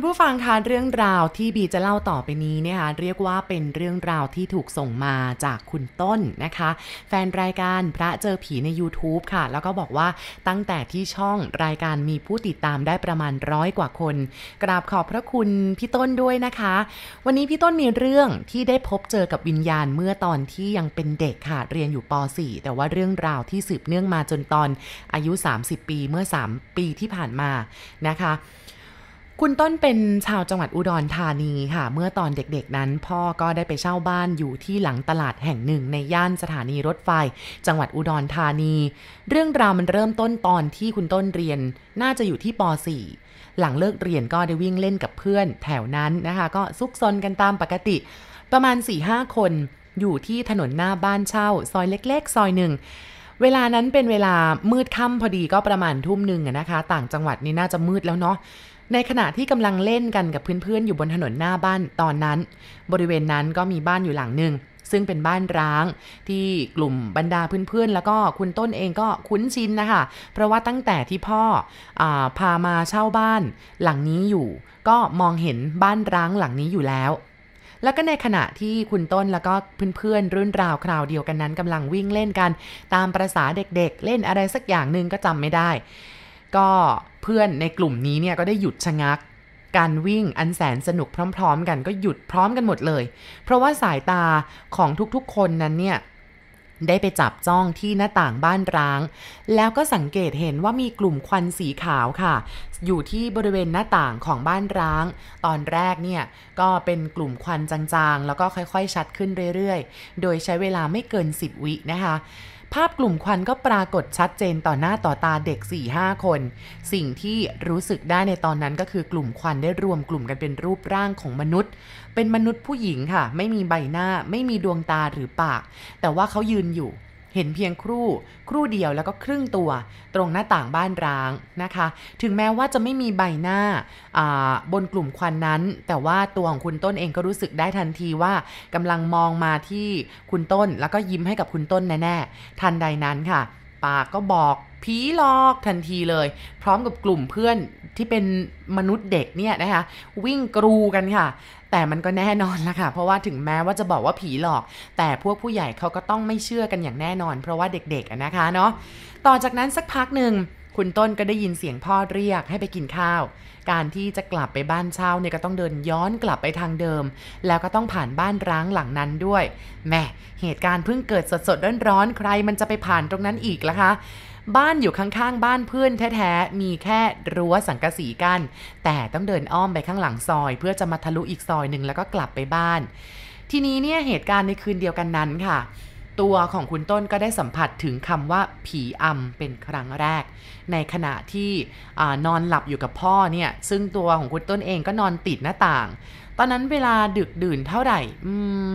คุณผู้ฟังคะเรื่องราวที่บีจะเล่าต่อไปนี้เนี่ยค่ะเรียกว่าเป็นเรื่องราวที่ถูกส่งมาจากคุณต้นนะคะ แฟนรายการพระเจอผีใน YouTube ค่ะ แล้วก็บอกว่าตั้งแต่ที่ช่องรายการมีผู้ติดตามได้ประมาณร้อยกว่าคน กราบขอบพระคุณพี่ต้นด้วยนะคะ วันนี้พี่ต้นมีเรื่องที่ได้พบเจอกับวิญญาณเมื่อตอนที่ยังเป็นเด็กค่ะเรียนอยู่ป .4 แต่ว่าเรื่องราวที่สืบเนื่องมาจนตอนอายุ 30 ปีเมื่อ 3 ปีที่ผ่านมานะคะ คุณต้นเป็นชาวจังหวัดอุดรธานีค่ะ เมื่อตอนเด็กๆนั้น พ่อก็ได้ไปเช่าบ้านอยู่ที่หลังตลาดแห่งหนึ่ง ในย่านสถานีรถไฟ จังหวัดอุดรธานี เรื่องราวมันเริ่มต้นตอนที่คุณต้นเรียน น่าจะอยู่ที่ป .4 หลังเลิกเรียนก็ได้วิ่งเล่นกับเพื่อนแถวนั้นนะคะ ก็ซุกซนกันตามปกติ ประมาณ 4-5 คน อยู่ที่ถนนหน้าบ้านเช่า ซอยเล็ก ๆ ซอยหนึ่งเวลานั้นเป็นเวลามืดค่ำพอดีก็ประมาณทุ่มหนึ่งนะคะ ต่างจังหวัดนี่น่าจะมืดแล้วเนาะ ในขณะที่กำลังเล่นกันกับเพื่อนๆ อยู่บนถนนหน้าบ้านตอนนั้น บริเวณนั้นก็มีบ้านอยู่หลังหนึ่งซึ่งเป็นบ้านร้าง ที่กลุ่มบรรดาเพื่อนๆ แล้วก็คุณต้นเองก็คุ้นชินนะคะ เพราะว่าตั้งแต่ที่พ่ออพามาเช่าบ้านหลังนี้อยู่ ก็มองเห็นบ้านร้างหลังนี้อยู่แล้ว แล้วก็ในขณะที่คุณต้นแล้วก็เพื่อนๆ รุ่นราวคราวเดียวกันนั้นกำลังวิ่งเล่นกัน ตามประษาเด็กๆ เล่นอะไรสักอย่างหนึ่งก็จำไม่ได้ ก็เพื่อนในกลุ่มนี้เนี่ยก็ได้หยุดชะงัก การวิ่งอันแสนสนุกพร้อม ๆ กันก็หยุดพร้อมกันหมดเลย เพราะว่าสายตาของทุกๆคนนั้นเนี่ยได้ไปจับจ้องที่หน้าต่างบ้านร้าง แล้วก็สังเกตเห็นว่ามีกลุ่มควันสีขาวค่ะ อยู่ที่บริเวณหน้าต่างของบ้านร้าง ตอนแรกเนี่ยก็เป็นกลุ่มควันจางๆ แล้วก็ค่อยๆ ชัดขึ้นเรื่อยๆ โดยใช้เวลาไม่เกิน 10 วินะคะ ภาพกลุ่มควันก็ปรากฏชัดเจนต่อหน้าต่อตาเด็ก 4-5 คน สิ่งที่รู้สึกได้ในตอนนั้นก็คือกลุ่มควันได้รวมกลุ่มกันเป็นรูปร่างของมนุษย์ เป็นมนุษย์ผู้หญิงค่ะ ไม่มีใบหน้า ไม่มีดวงตาหรือปาก แต่ว่าเขายืนอยู่ เห็นเพียงครู่ ครู่เดียวแล้วก็ครึ่งตัว ตรงหน้าต่างบ้านร้างนะคะ ถึงแม้ว่าจะไม่มีใบหน้าบนกลุ่มควันนั้น แต่ว่าตัวของคุณต้นเองก็รู้สึกได้ทันทีว่ากำลังมองมาที่คุณต้น แล้วก็ยิ้มให้กับคุณต้นแน่ๆทันใดนั้นค่ะ ปากก็บอก ผีหลอกทันทีเลย พร้อมกับกลุ่มเพื่อนที่เป็นมนุษย์เด็กเนี่ยนะคะวิ่งกรูกันค่ะ แต่มันก็แน่นอนละค่ะ เพราะว่าถึงแม้ว่าจะบอกว่าผีหลอก แต่พวกผู้ใหญ่เขาก็ต้องไม่เชื่อกันอย่างแน่นอน เพราะว่าเด็กๆนะคะเนาะต่อจากนั้นสักพักหนึ่งคุณต้นก็ได้ยินเสียงพ่อเรียกให้ไปกินข้าว การที่จะกลับไปบ้านเช่าเนี่ยก็ต้องเดินย้อนกลับไปทางเดิม แล้วก็ต้องผ่านบ้านร้างหลังนั้นด้วยแม่เหตุการณ์เพิ่งเกิดสดๆร้อนๆใครมันจะไปผ่านตรงนั้นอีกล่ะคะ บ้านอยู่ข้างๆ บ้านเพื่อนแท้ๆ มีแค่รั้วสังกะสีกัน้นแต่ต้องเดินอ้อมไปข้างหลังซอย เพื่อจะมาทะลุอีกซอยหนึ่งแล้วก็กลับไปบ้าน ทีนี้เนี่ยเหตุการณ์ในคืนเดียวกันนั้นค่ะ ตัวของคุณต้นก็ได้สัมผัสถึงคำว่าผีอำเป็นครั้งแรก ในขณะที่นอนหลับอยู่กับพ่อเนี่ยซึ่งตัวของคุณต้นเองก็นอนติดหน้าต่าง ตอนนั้นเวลาดึกดื่นเท่าไหร่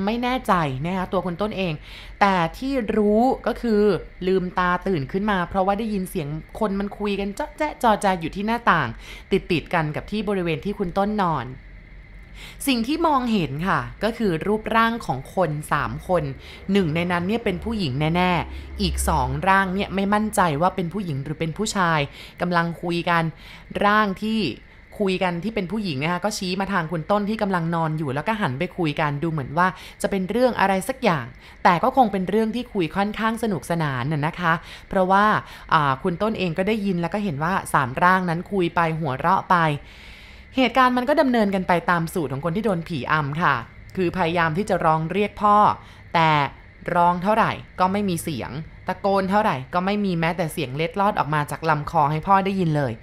ไม่แน่ใจนะคะตัวคุณต้นเอง แต่ที่รู้ก็คือลืมตาตื่นขึ้นมา เพราะว่าได้ยินเสียงคนมันคุยกันจ๊ะแจ๊จอจาอยู่ที่หน้าต่าง ติดติดกันกับที่บริเวณที่คุณต้นนอน สิ่งที่มองเห็นค่ะ ก็คือรูปร่างของคน 3 คนหนึ่งในนั้นเนี่ยเป็นผู้หญิงแน่ ๆ อีกสองร่างเนี่ยไม่มั่นใจว่าเป็นผู้หญิงหรือเป็นผู้ชายกำลังคุยกันร่างที่ คุยกันที่เป็นผู้หญิงนะคะก็ชี้มาทางคุณต้นที่กำลังนอนอยู่แล้วก็หันไปคุยกันดูเหมือนว่าจะเป็นเรื่องอะไรสักอย่าง แต่ก็คงเป็นเรื่องที่คุยค่อนข้างสนุกสนานน่ะนะคะ เพราะว่าคุณต้นเองก็ได้ยินแล้วก็เห็นว่าสามร่างนั้นคุยไปหัวเราะไป เหตุการณ์มันก็ดำเนินกันไปตามสูตรของคนที่โดนผีอำค่ะ คือพยายามที่จะร้องเรียกพ่อ แต่ร้องเท่าไหร่ก็ไม่มีเสียง ตะโกนเท่าไหร่ก็ไม่มีแม้แต่เสียงเล็ดลอดออกมาจากลำคอให้พ่อได้ยินเลย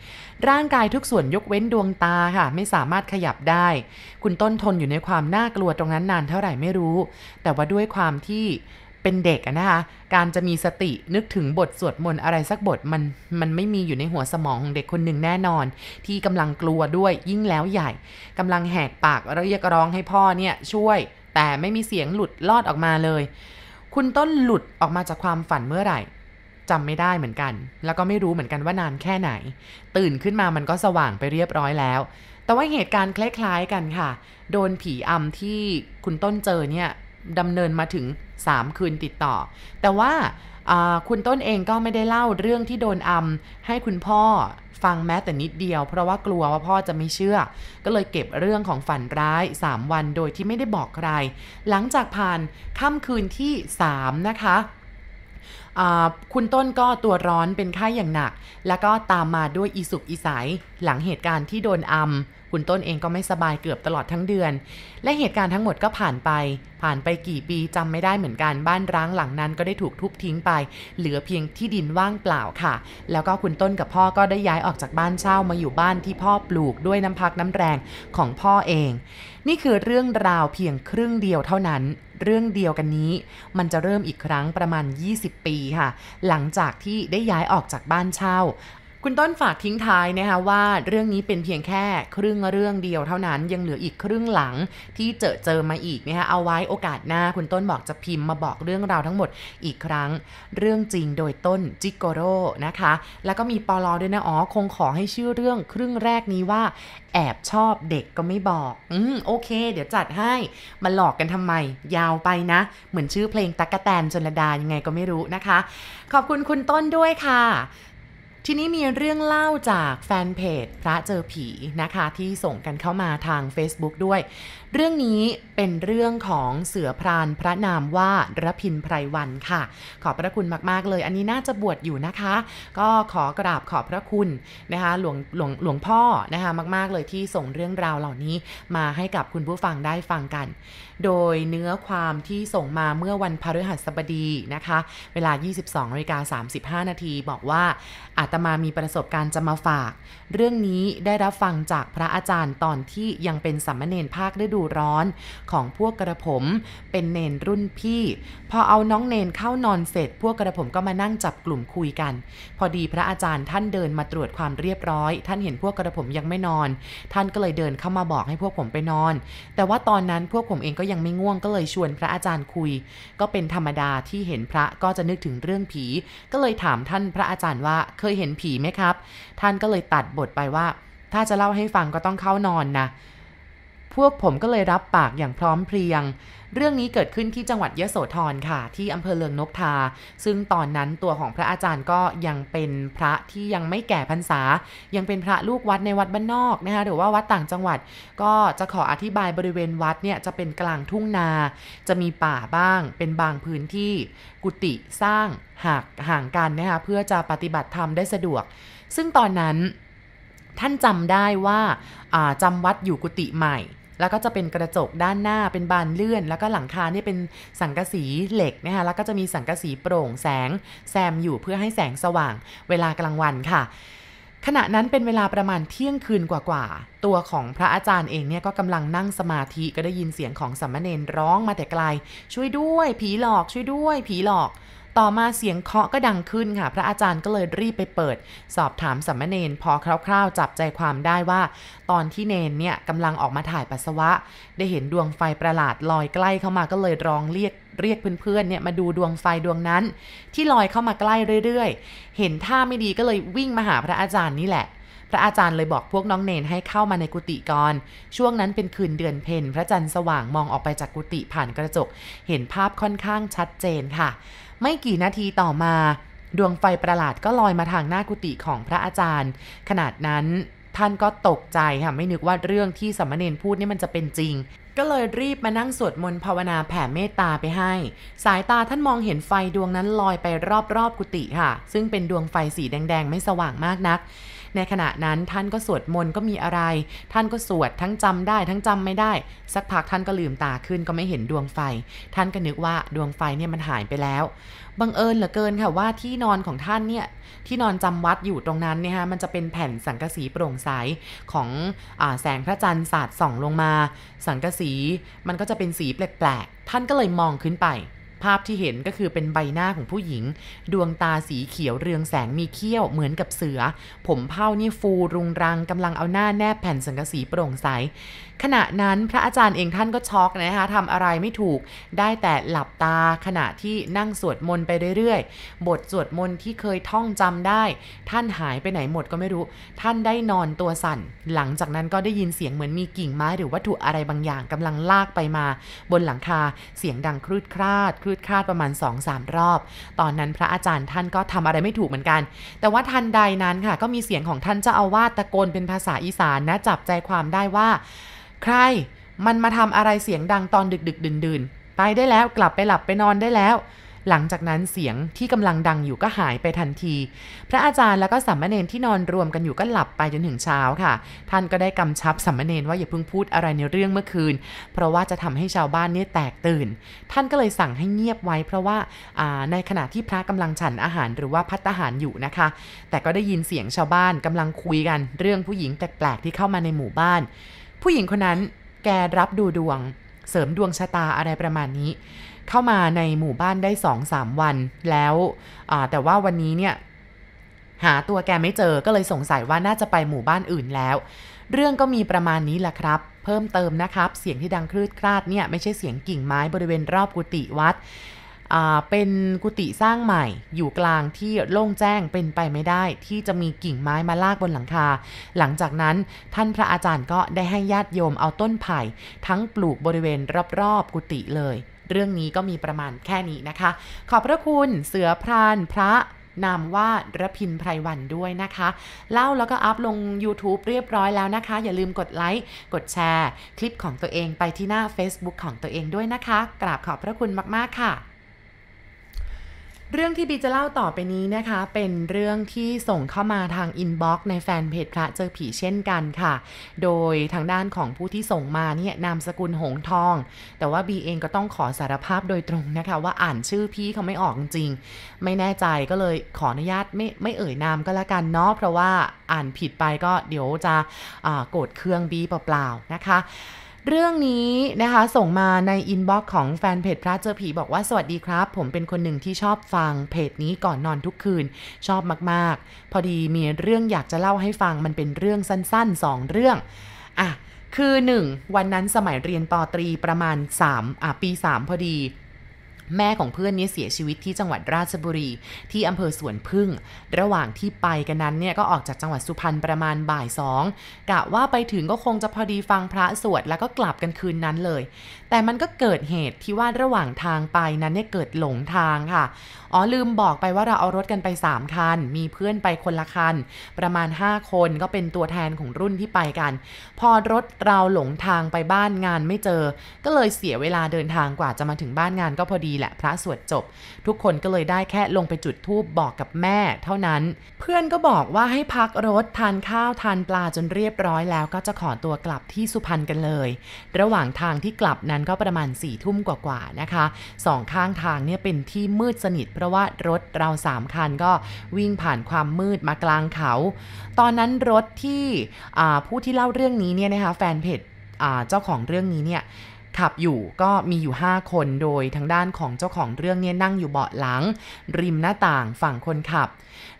ร่างกายทุกส่วนยกเว้นดวงตาค่ะ ไม่สามารถขยับได้ คุณต้นทนอยู่ในความน่ากลัวตรงนั้นนานเท่าไหร่ไม่รู้ แต่ว่าด้วยความที่เป็นเด็กนะคะการจะมีสตินึกถึงบทสวดมนต์อะไรสักบทมันมันไม่มีอยู่ในหัวสมองของเด็กคนหนึ่งแน่นอน ที่กำลังกลัวด้วยยิ่งแล้วใหญ่กำลังแหกปากเรียกร้องให้พ่อเนี่ยช่วย แต่ไม่มีเสียงหลุดลอดออกมาเลย คุณต้นหลุดออกมาจากความฝันเมื่อไหร่จำไม่ได้เหมือนกัน แล้วก็ไม่รู้เหมือนกันว่านานแค่ไหน ตื่นขึ้นมามันก็สว่างไปเรียบร้อยแล้ว แต่ว่าเหตุการณ์คล้ายๆกันค่ะ โดนผีอำที่คุณต้นเจอเนี่ย ดำเนินมาถึง 3 คืนติดต่อ แต่ว่าคุณต้นเองก็ไม่ได้เล่าเรื่องที่โดนอำให้คุณพ่อฟังแม้แต่นิดเดียว เพราะว่ากลัวว่าพ่อจะไม่เชื่อ ก็เลยเก็บเรื่องของฝันร้าย 3 วันโดยที่ไม่ได้บอกใคร หลังจากผ่านค่ำคืนที่ 3 นะคะคุณต้นก็ตัวร้อนเป็นไข้อย่างหนัก แล้วก็ตามมาด้วยอีสุกอีสายหลังเหตุการณ์ที่โดนอำ คุณต้นเองก็ไม่สบายเกือบตลอดทั้งเดือน และเหตุการณ์ทั้งหมดก็ผ่านไป ผ่านไปกี่ปีจำไม่ได้เหมือนกันบ้านร้างหลังนั้นก็ได้ถูกทุบทิ้งไป เหลือเพียงที่ดินว่างเปล่าค่ะ แล้วก็คุณต้นกับพ่อก็ได้ย้ายออกจากบ้านเช่ามาอยู่บ้านที่พ่อปลูกด้วยน้ำพักน้ำแรงของพ่อเอง นี่คือเรื่องราวเพียงครึ่งเดียวเท่านั้นเรื่องเดียวกันนี้ มันจะเริ่มอีกครั้งประมาณ 20 ปีค่ะ หลังจากที่ได้ย้ายออกจากบ้านเช่า คุณต้นฝากทิ้งท้ายนะคะว่าเรื่องนี้เป็นเพียงแค่ครึ่งเรื่องเดียวเท่านั้นยังเหลืออีกครึ่งหลังที่เจอเจอมาอีกนะคะเอาไว้โอกาสหน้าคุณต้นบอกจะพิมพ์มาบอกเรื่องราวทั้งหมดอีกครั้ง เรื่องจริงโดยต้นจิโกโร่นะคะ แล้วก็มีปลอด้วยนะอ๋อคงขอให้ชื่อเรื่องครึ่งแรกนี้ว่าแอบชอบเด็กก็ไม่บอก อืมโอเค เดี๋ยวจัดให้มาหลอกกันทำไม ยาวไปนะ เหมือนชื่อเพลงตั๊กแตนจนดายังไงก็ไม่รู้นะคะ ขอบคุณคุณต้นด้วยค่ะ ทีนี้มีเรื่องเล่าจากแฟนเพจพระเจอผีนะคะที่ส่งกันเข้ามาทาง Facebook ด้วย เรื่องนี้เป็นเรื่องของเสือพรานพระนามว่าระพินไพรวันค่ะ ขอบพระคุณมากๆเลย อันนี้น่าจะบวชอยู่นะคะ ก็ขอกราบขอบพระคุณนะคะหลวงหลวงหลวงพ่อนะคะมาก ๆ เลยที่ส่งเรื่องราวเหล่านี้มาให้กับคุณผู้ฟังได้ฟังกัน โดยเนื้อความที่ส่งมาเมื่อวันพฤหัสบดีนะคะ เวลา 22นาฬิกา35 นาทีบอกว่าอาตมามีประสบการณ์จะมาฝาก เรื่องนี้ได้รับฟังจากพระอาจารย์ตอนที่ยังเป็นสัมมเนนภาคฤดูร้อนของพวกกระผม เป็นเนนรุ่นพี่ พอเอาน้องเนนเข้านอนเสร็จ พวกกระผมก็มานั่งจับกลุ่มคุยกัน พอดีพระอาจารย์ท่านเดินมาตรวจความเรียบร้อย ท่านเห็นพวกกระผมยังไม่นอน ท่านก็เลยเดินเข้ามาบอกให้พวกผมไปนอน แต่ว่าตอนนั้นพวกผมเองก็ยังไม่ง่วงก็เลยชวนพระอาจารย์คุย ก็เป็นธรรมดาที่เห็นพระก็จะนึกถึงเรื่องผี ก็เลยถามท่านพระอาจารย์ว่าเคยเห็นผีไหมครับ ท่านก็เลยตัดบทไปว่า ถ้าจะเล่าให้ฟังก็ต้องเข้านอนนะ พวกผมก็เลยรับปากอย่างพร้อมเพรียง เรื่องนี้เกิดขึ้นที่จังหวัดยะโสธรค่ะ ที่อำเภอเลืองนกทา ซึ่งตอนนั้นตัวของพระอาจารย์ก็ยังเป็นพระที่ยังไม่แก่พรรษา ยังเป็นพระลูกวัดในวัดบ้านนอกนะคะหรือว่าวัดต่างจังหวัด ก็จะขออธิบายบริเวณวัดเนี่ยจะเป็นกลางทุ่งนา จะมีป่าบ้าง เป็นบางพื้นที่ กุฏิสร้างหางห่างกันนะคะเพื่อจะปฏิบัติธรรมได้สะดวก ซึ่งตอนนั้นท่านจำได้ว่าจำวัดอยู่กุฏิใหม่ แล้วก็จะเป็นกระจกด้านหน้าเป็นบานเลื่อน แล้วก็หลังคาเนี่ยเป็นสังกะสีเหล็กนะคะแล้วก็จะมีสังกะสีโปร่งแสงแซมอยู่เพื่อให้แสงสว่างเวลากลางวันค่ะขณะนั้นเป็นเวลาประมาณเที่ยงคืนกว่าๆ ตัวของพระอาจารย์เองเนี่ยก็กำลังนั่งสมาธิก็ได้ยินเสียงของสัมมาเนรร้องมาแต่ไกล ช่วยด้วย ผีหลอกช่วยด้วย ผีหลอก ต่อมาเสียงเคาะก็ดังขึ้นค่ะ พระอาจารย์ก็เลยรีบไปเปิด สอบถามสัมมเนนพอคร่าวๆ จับใจความได้ว่า ตอนที่เนนเนี่ยกำลังออกมาถ่ายปัสสาวะ ได้เห็นดวงไฟประหลาดลอยใกล้เข้ามาก็เลยร้องเรียกเรียกเพื่อนๆเนี่ยมาดูดวงไฟดวงนั้น ที่ลอยเข้ามาใกล้เรื่อยๆ เห็นท่าไม่ดีก็เลยวิ่งมาหาพระอาจารย์นี่แหละพระอาจารย์เลยบอกพวกน้องเนนให้เข้ามาในกุฏิก่อน ช่วงนั้นเป็นคืนเดือนเพ็ญพระจันทร์สว่างมองออกไปจากกุฏิผ่านกระจก เห็นภาพค่อนข้างชัดเจนค่ะ ไม่กี่นาทีต่อมา ดวงไฟประหลาดก็ลอยมาทางหน้ากุฏิของพระอาจารย์ ขนาดนั้นท่านก็ตกใจค่ะไม่นึกว่าเรื่องที่สัมมเนนพูดนี่มันจะเป็นจริง ก็เลยรีบมานั่งสวดมนต์ภาวนาแผ่เมตตาไปให้ สายตาท่านมองเห็นไฟดวงนั้นลอยไปรอบๆกุฏิค่ะ ซึ่งเป็นดวงไฟสีแดงๆ ไม่สว่างมากนัก ในขณะนั้นท่านก็สวดมนต์ก็มีอะไร ท่านก็สวดทั้งจำได้ทั้งจำไม่ได้ สักพักท่านก็ลืมตาขึ้นก็ไม่เห็นดวงไฟ ท่านก็นึกว่าดวงไฟเนี่ยมันหายไปแล้วบังเอิญเหลือเกินค่ะว่าที่นอนของท่านเนี่ยที่นอนจำวัดอยู่ตรงนั้นเนี่ยฮะมันจะเป็นแผ่นสังกะสีโปร่งใสของอแสงพระจันทร์สาดส่องลงมา สังกะสีมันก็จะเป็นสีแปลกๆ ท่านก็เลยมองขึ้นไป ภาพที่เห็นก็คือเป็นใบหน้าของผู้หญิง ดวงตาสีเขียวเรืองแสงมีเขี้ยวเหมือนกับเสือ ผมเผ้านี่ฟูรุงรังกำลังเอาหน้าแนบแผ่นสังกะสีโปร่งใส ขณะนั้นพระอาจารย์เองท่านก็ช็อกนะคะทำอะไรไม่ถูก ได้แต่หลับตาขณะที่นั่งสวดมนต์ไปเรื่อยๆ บทสวดมนต์ที่เคยท่องจำได้ ท่านหายไปไหนหมดก็ไม่รู้ ท่านได้นอนตัวสั่น หลังจากนั้นก็ได้ยินเสียงเหมือนมีกิ่งไม้หรือวัตถุอะไรบางอย่างกำลังลากไปมา บนหลังคาเสียงดังครืดคราดครืดคาดประมาณ 2-3 รอบ ตอนนั้นพระอาจารย์ท่านก็ทำอะไรไม่ถูกเหมือนกัน แต่ว่าทันใดนั้นค่ะ ก็มีเสียงของท่านเจ้าอาวาสตะโกนเป็นภาษาอีสานนะจับใจความได้ว่า ใครมันมาทำอะไรเสียงดังตอนดึกดึกดื่นดื่นๆไปได้แล้วกลับไปหลับไปนอนได้แล้ว หลังจากนั้นเสียงที่กำลังดังอยู่ก็หายไปทันที พระอาจารย์แล้วก็สัมมเนนที่นอนรวมกันอยู่ก็หลับไปจนถึงเช้าค่ะ ท่านก็ได้กำชับสัมมเนนว่าอย่าเพิ่งพูดอะไรในเรื่องเมื่อคืน เพราะว่าจะทำให้ชาวบ้านเนี่ยแตกตื่น ท่านก็เลยสั่งให้เงียบไว้ เพราะว่าาในขณะที่พระกำลังฉันอาหารหรือว่าพัตตาหารอยู่นะคะ แต่ก็ได้ยินเสียงชาวบ้านกำลังคุยกัน เรื่องผู้หญิงแปลกๆที่เข้ามาในหมู่บ้าน ผู้หญิงคนนั้นแกรับดูดวง เสริมดวงชะตาอะไรประมาณนี้ เข้ามาในหมู่บ้านได้2อสามวันแล้วแต่ว่าวันนี้เนี่ยหาตัวแกไม่เจอก็เลยสงสัยว่าน่าจะไปหมู่บ้านอื่นแล้ว เรื่องก็มีประมาณนี้แหละครับ เพิ่มเติมนะครับ เสียงที่ดังคลืดคลาดเนี่ยไม่ใช่เสียงกิ่งไม้บริเวณรอบกุฏิวัด เป็นกุฏิสร้างใหม่อยู่กลางที่โล่งแจ้งเป็นไปไม่ได้ ที่จะมีกิ่งไม้มาลากบนหลังคา หลังจากนั้นท่านพระอาจารย์ก็ได้ให้ญาติโยมเอาต้นไผ่ ทั้งปลูกบริเวณรอบๆกุฏิเลย เรื่องนี้ก็มีประมาณแค่นี้นะคะ ขอบพระคุณเสือพรานพระนามว่ารพินทร์ไพรวัลย์ด้วยนะคะ เล่าแล้วก็อัพลง YouTube เรียบร้อยแล้วนะคะ อย่าลืมกดไลค์ กดแชร์ คลิปของตัวเองไปที่หน้า Facebook ของตัวเองด้วยนะคะ กราบขอบพระคุณมาก ๆ ค่ะ เรื่องที่บีจะเล่าต่อไปนี้นะคะ เป็นเรื่องที่ส่งเข้ามาทาง inbox ในแฟนเพจพระเจอผีเช่นกันค่ะ โดยทางด้านของผู้ที่ส่งมาเนี่ยนามสกุลหงทอง แต่ว่าบีเองก็ต้องขอสารภาพโดยตรงนะคะ ว่าอ่านชื่อพี่เขาไม่ออกจริง ไม่แน่ใจก็เลยขออนุญาตไม่ไม่เอ่ยนามก็แล้วกันเนาะเพราะว่าอ่านผิดไปก็เดี๋ยวจะโกรธเครื่องบีเปล่าๆนะคะ เรื่องนี้นะคะส่งมาใน inbox ของแฟนเพจพระเจอผีบอกว่าสวัสดีครับ ผมเป็นคนหนึ่งที่ชอบฟังเพจนี้ก่อนนอนทุกคืน ชอบมากๆ พอดีมีเรื่องอยากจะเล่าให้ฟังมันเป็นเรื่องสั้นๆ 2 เรื่องอะคือ 1 วันนั้นสมัยเรียนปตรีประมาณ3อะปี 3 พอดี แม่ของเพื่อนนี้เสียชีวิตที่จังหวัดราชบุรี ที่อำเภอสวนพึ่ง ระหว่างที่ไปกันนั้นเนี่ยก็ออกจากจังหวัดสุพรรณประมาณบ่ายสองกะว่าไปถึงก็คงจะพอดีฟังพระสวดแล้วก็กลับกันคืนนั้นเลย แต่มันก็เกิดเหตุที่ว่าระหว่างทางไปนั้นเนี่ยเกิดหลงทางค่ะ อ๋อลืมบอกไปว่าเราเอารถกันไป 3 คัน มีเพื่อนไปคนละคัน ประมาณ 5 คนก็เป็นตัวแทนของรุ่นที่ไปกัน พอรถเราหลงทางไปบ้านงานไม่เจอ ก็เลยเสียเวลาเดินทางกว่าจะมาถึงบ้านงานก็พอดีแหละพระสวดจบ ทุกคนก็เลยได้แค่ลงไปจุดธูปบอกกับแม่เท่านั้น เพื่อนก็บอกว่าให้พักรถทานข้าวทานปลาจนเรียบร้อยแล้วก็จะขอตัวกลับที่สุพรรณกันเลย ระหว่างทางที่กลับนั้นก็ประมาณ4ี่ทุ่มกว่าๆนะคะสองข้างทางเนี่ยเป็นที่มืดสนิท เพราะว่ารถเราสามคันก็วิ่งผ่านความมืดมากลางเขา ตอนนั้นรถที่ผู้ที่เล่าเรื่องนี้เนี่ยนะคะแฟนเพจเจ้าของเรื่องนี้เนี่ย ขับอยู่ก็มีอยู่ 5 คนโดยทางด้านของเจ้าของเรื่องเนี่ยนั่งอยู่เบาะหลัง ริมหน้าต่างฝั่งคนขับ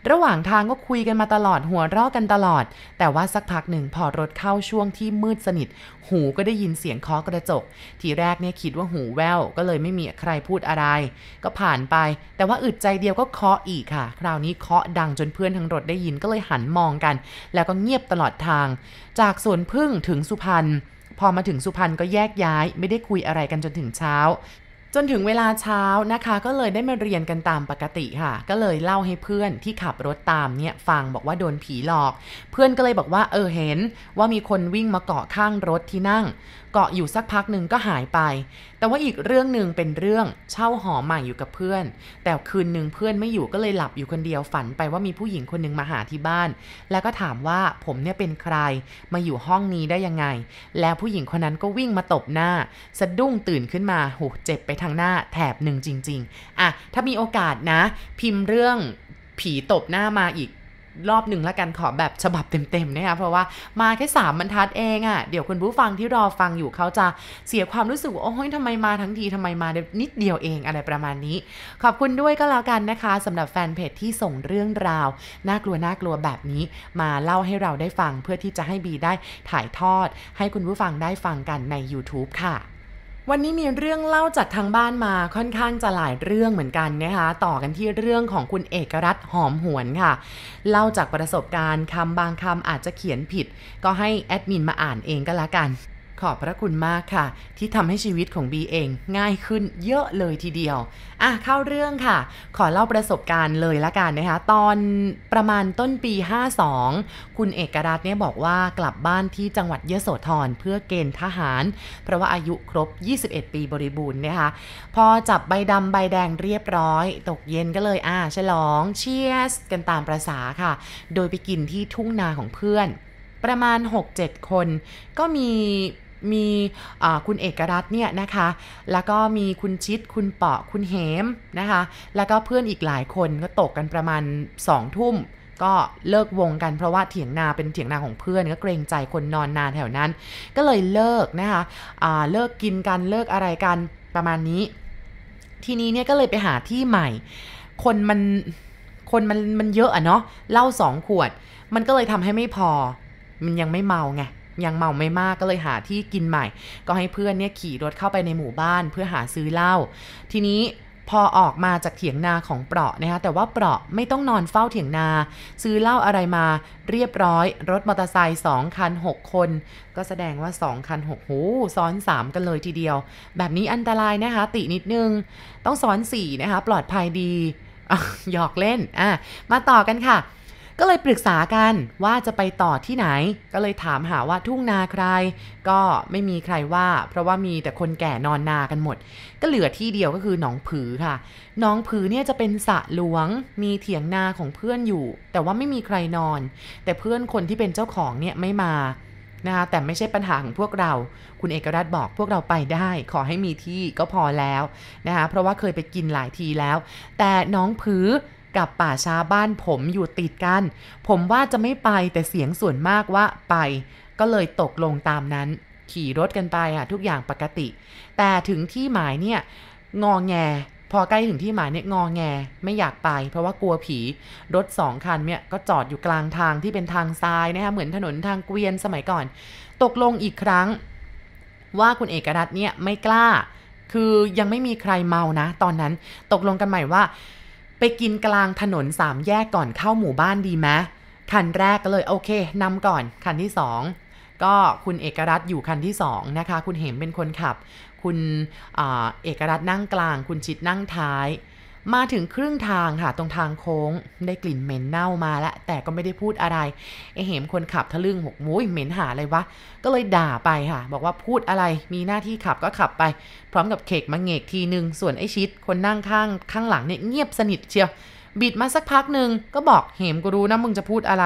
ระหว่างทางก็คุยกันมาตลอดหัวเราะกันตลอด แต่ว่าสักพักหนึ่งพอรถเข้าช่วงที่มืดสนิท หูก็ได้ยินเสียงเคาะกระจก ทีแรกเนี่ยคิดว่าหูแว่วก็เลยไม่มีใครพูดอะไร ก็ผ่านไป แต่ว่าอึดใจเดียวก็เคาะอีกค่ะ คราวนี้เคาะดังจนเพื่อนทั้งรถได้ยินก็เลยหันมองกัน แล้วก็เงียบตลอดทาง จากสวนพึ่งถึงสุพรรณ พอมาถึงสุพรรณก็แยกย้าย ไม่ได้คุยอะไรกันจนถึงเช้า จนถึงเวลาเช้านะคะ ก็เลยได้มาเรียนกันตามปกติค่ะ ก็เลยเล่าให้เพื่อนที่ขับรถตามเนี่ยฟังบอกว่าโดนผีหลอก เพื่อนก็เลยบอกว่าเออเห็น ว่ามีคนวิ่งมาเกาะข้างรถที่นั่ง เกาะอยู่สักพักหนึ่งก็หายไป แต่ว่าอีกเรื่องหนึ่งเป็นเรื่องเช่าหอใหม่อยู่กับเพื่อน แต่คืนหนึ่งเพื่อนไม่อยู่ก็เลยหลับอยู่คนเดียวฝันไปว่ามีผู้หญิงคนหนึ่งมาหาที่บ้าน แล้วก็ถามว่าผมเนี่ยเป็นใครมาอยู่ห้องนี้ได้ยังไง แล้วผู้หญิงคนนั้นก็วิ่งมาตบหน้า สะดุ้งตื่นขึ้นมาโหเจ็บไปทางหน้าแถบหนึ่งจริง ๆอะถ้ามีโอกาสนะ พิมพ์เรื่องผีตบหน้ามาอีกรอบหนึ่งแล้วกันขอแบบฉบับเต็มๆนะคะเพราะว่ามาแค่สามบรรทัดเองอะ่ะเดี๋ยวคุณผู้ฟังที่รอฟังอยู่เขาจะเสียความรู้สึกว่าโอ้ยทำไมมาทั้งทีทำไมมานิดเดียวเองอะไรประมาณนี้ ขอบคุณด้วยก็แล้วกันนะคะสำหรับแฟนเพจที่ส่งเรื่องราวน่ากลัวน่ากลัวแบบนี้มาเล่าให้เราได้ฟังเพื่อที่จะให้บีได้ถ่ายทอด ให้คุณผู้ฟังได้ฟังกันใน YouTube ค่ะ วันนี้มีเรื่องเล่าจากทางบ้านมาค่อนข้างจะหลายเรื่องเหมือนกันนะคะต่อกันที่เรื่องของคุณเอกรัตน์หอมหวนค่ะ เล่าจากประสบการณ์คำบางคำอาจจะเขียนผิด ก็ให้แอดมินมาอ่านเองก็แล้วกัน ขอบพระคุณมากค่ะ ที่ทำให้ชีวิตของบีเองง่ายขึ้นเยอะเลยทีเดียว อะเข้าเรื่องค่ะ ขอเล่าประสบการณ์เลยละกันนะคะ ตอนประมาณต้นปี 52 คุณเอกรัตน์เนี่ยบอกว่ากลับบ้านที่จังหวัดยโสธรเพื่อเกณฑ์ทหาร เพราะว่าอายุครบ 21 ปีบริบูรณ์นะคะ พอจับใบดำใบแดงเรียบร้อย ตกเย็นก็เลยอ่าฉลองเชียสกันตามประษาค่ะ โดยไปกินที่ทุ่งนาของเพื่อนประมาณ 6-7 คน ก็มี มีคุณเอกรัตน์เนี่ยนะคะ แล้วก็มีคุณชิด คุณเปาะ คุณเหมนะคะ แล้วก็เพื่อนอีกหลายคนก็ตกกันประมาณ2ทุ่มก็เลิกวงกันเพราะว่าเถียงนาเป็นเถียงนาของเพื่อนก็เกรงใจคนนอนนานแถวนั้น ก็เลยเลิกนะคะะเลิกกินกันเลิกอะไรกันประมาณนี้ ทีนี้เนี่ยก็เลยไปหาที่ใหม่ คนมันคนมันมันเยอะอะเนาะเหล้าสองขวด มันก็เลยทำให้ไม่พอ มันยังไม่เมาไง ยังเมาไม่มากก็เลยหาที่กินใหม่ ก็ให้เพื่อนเนี่ยขี่รถเข้าไปในหมู่บ้านเพื่อหาซื้อเหล้าทีนี้พอออกมาจากเถียงนาของเปราะนะคะแต่ว่าเปราะไม่ต้องนอนเฝ้าเถียงนา ซื้อเหล้าอะไรมาเรียบร้อย รถมอเตอร์ไซค์สองคัน6คน ก็แสดงว่า2คัน6หูซ้อน3กันเลยทีเดียว แบบนี้อันตรายนะคะ ตินิดนึง ต้องซ้อน4นะคะ ปลอดภัยดีหยอกเล่นอะมาต่อกันค่ะ ก็เลยปรึกษากันว่าจะไปต่อที่ไหน ก็เลยถามหาว่าทุ่งนาใคร ก็ไม่มีใครว่า เพราะว่ามีแต่คนแก่นอนนากันหมด ก็เหลือที่เดียวก็คือหนองผือค่ะหนองผือเนี่ยจะเป็นสระหลวง มีเถียงนาของเพื่อนอยู่ แต่ว่าไม่มีใครนอน แต่เพื่อนคนที่เป็นเจ้าของเนี่ยไม่มานะคะแต่ไม่ใช่ปัญหาของพวกเรา คุณเอกรัตบอกพวกเราไปได้ ขอให้มีที่ก็พอแล้วนะคะเพราะว่าเคยไปกินหลายทีแล้ว แต่น้องผือ กับป่าช้าบ้านผมอยู่ติดกัน ผมว่าจะไม่ไปแต่เสียงส่วนมากว่าไป ก็เลยตกลงตามนั้น ขี่รถกันไปอะทุกอย่างปกติ แต่ถึงที่หมายเนี่ยงองแง พอใกล้ถึงที่หมายเนี่ยงองแงไม่อยากไป เพราะว่ากลัวผี รถสองคันเนี่ยก็จอดอยู่กลางทางที่เป็นทางทรายนะคะเหมือนถนนทางเกวียนสมัยก่อน ตกลงอีกครั้ง ว่าคุณเอกรัตเนี่ยไม่กล้า คือยังไม่มีใครเมานะ ตอนนั้นตกลงกันใหม่ว่า ไปกินกลางถนนสามแยกก่อนเข้าหมู่บ้านดีไหมคันแรกก็เลยโอเคนำก่อน คันที่สองก็คุณเอกรัตอยู่คันที่สองนะคะ คุณเหมเป็นคนขับ คุณเอกรัตนั่งกลาง คุณชิดนั่งท้าย มาถึงครึ่งทางค่ะ ตรงทางโค้งได้กลิ่นเหม็นเน่ามาแล้วแต่ก็ไม่ได้พูดอะไรไอเหมคนขับทะลึ่งหกมุ้ยเหม็นหาอะไรวะ ก็เลยด่าไปค่ะ บอกว่าพูดอะไรมีหน้าที่ขับก็ขับไป พร้อมกับเขกมาเงกทีนึง ส่วนไอชิดคนนั่งข้างข้างหลังเนี่ยเงียบสนิทเชียวบิดมาสักพักหนึ่งก็บอกเหมกูรู้นะมึงจะพูดอะไร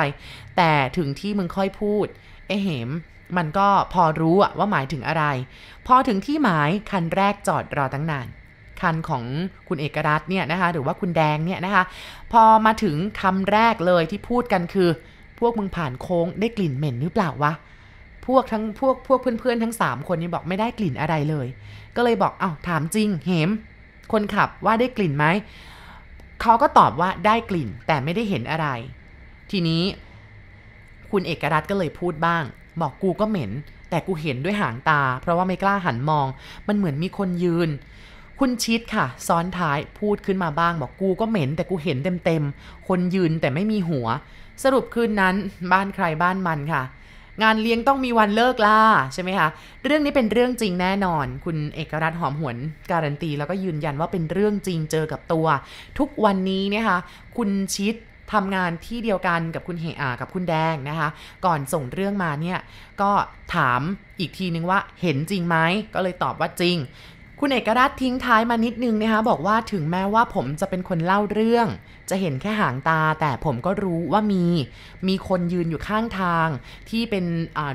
แต่ถึงที่มึงค่อยพูดไอเหมมันก็พอรู้ว่าหมายถึงอะไร พอถึงที่หมายคันแรกจอดรอตั้งนาน คันของคุณเอกรัตน์เนี่ยนะคะหรือว่าคุณแดงเนี่ยนะคะ พอมาถึงคำแรกเลยที่พูดกันคือ พวกมึงผ่านโค้งได้กลิ่นเหม็นหรือเปล่าวะพวกทั้งพวกพวกเพื่อนๆทั้ง 3 คนนี้บอกไม่ได้กลิ่นอะไรเลย ก็เลยบอกเอา้าถามจริงเหม คนขับว่าได้กลิ่นไหมเขาก็ตอบว่าได้กลิ่นแต่ไม่ได้เห็นอะไร ทีนี้ คุณเอกรัตก็เลยพูดบ้าง บอกกูก็เหม็น แต่กูเห็นด้วยหางตา เพราะว่าไม่กล้าหันมอง มันเหมือนมีคนยืน คุณชิดค่ะ ซ้อนท้ายพูดขึ้นมาบ้าง บอกกูก็เหม็นแต่กูเห็นเต็มๆ คนยืนแต่ไม่มีหัว สรุปคืนนั้นบ้านใครบ้านมันค่ะ งานเลี้ยงต้องมีวันเลิกล่าใช่ไหมคะเรื่องนี้เป็นเรื่องจริงแน่นอน คุณเอกรัตน์หอมหวนการันตี แล้วก็ยืนยันว่าเป็นเรื่องจริงเจอกับตัว ทุกวันนี้เนี่ยค่ะคุณชิดทำงานที่เดียวกันกับคุณเฮอากับคุณแดงนะคะ ก่อนส่งเรื่องมาเนี่ยก็ถามอีกทีนึงว่าเห็นจริงไหมก็เลยตอบว่าจริง คุณเอกรัตทิ้งท้ายมานิดนึงนะคะบอกว่าถึงแม้ว่าผมจะเป็นคนเล่าเรื่อง จะเห็นแค่หางตา แต่ผมก็รู้ว่ามี มีคนยืนอยู่ข้างทาง ที่เป็น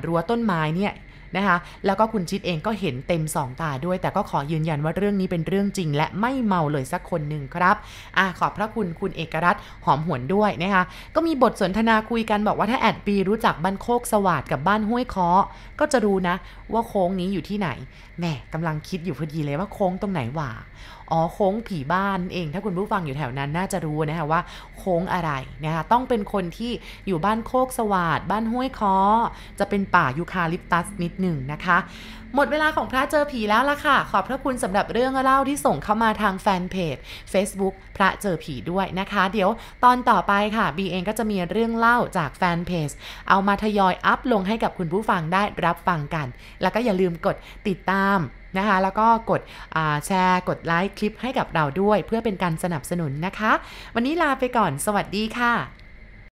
รั้วต้นไม้เนี่ยนะคะแล้วก็คุณชิดเองก็เห็นเต็มสองตาด้วย แต่ก็ขอยืนยันว่าเรื่องนี้เป็นเรื่องจริง และไม่เมาเลยสักคนหนึ่งครับอะขอบพระคุณคุณเอกรัตน์หอมหวนด้วยนะคะก็มีบทสนทนาคุยกันบอกว่าถ้าแอดปีรู้จักบ้านโคกสวัสดกับบ้านห้วยเคาะก็จะรู้นะว่าโค้งนี้อยู่ที่ไหน แม่กำลังคิดอยู่พอดีเลยว่าโค้งตรงไหนว่า อ๋อโค้งผีบ้านเอง ถ้าคุณผู้ฟังอยู่แถวนั้นน่าจะรู้นะคะว่าโค้งอะไรนะคะต้องเป็นคนที่อยู่บ้านโคกสวัสดบ้านห้วยคอจะเป็นป่ายูคาลิปตัสนิดหนึ่งนะคะ หมดเวลาของพระเจอผีแล้วล่ะค่ะ ขอบพระคุณสำหรับเรื่องเล่าที่ส่งเข้ามาทางแฟนเพจ Facebook พระเจอผีด้วยนะคะ เดี๋ยวตอนต่อไปค่ะบีเองก็จะมีเรื่องเล่าจากแฟนเพจเอามาทยอยอัพลงให้กับคุณผู้ฟังได้รับฟังกัน แล้วก็อย่าลืมกดติดตามนะคะ แล้วก็กดแชร์กดไลค์คลิปให้กับเราด้วย เพื่อเป็นการสนับสนุนนะคะ วันนี้ลาไปก่อน สวัสดีค่ะ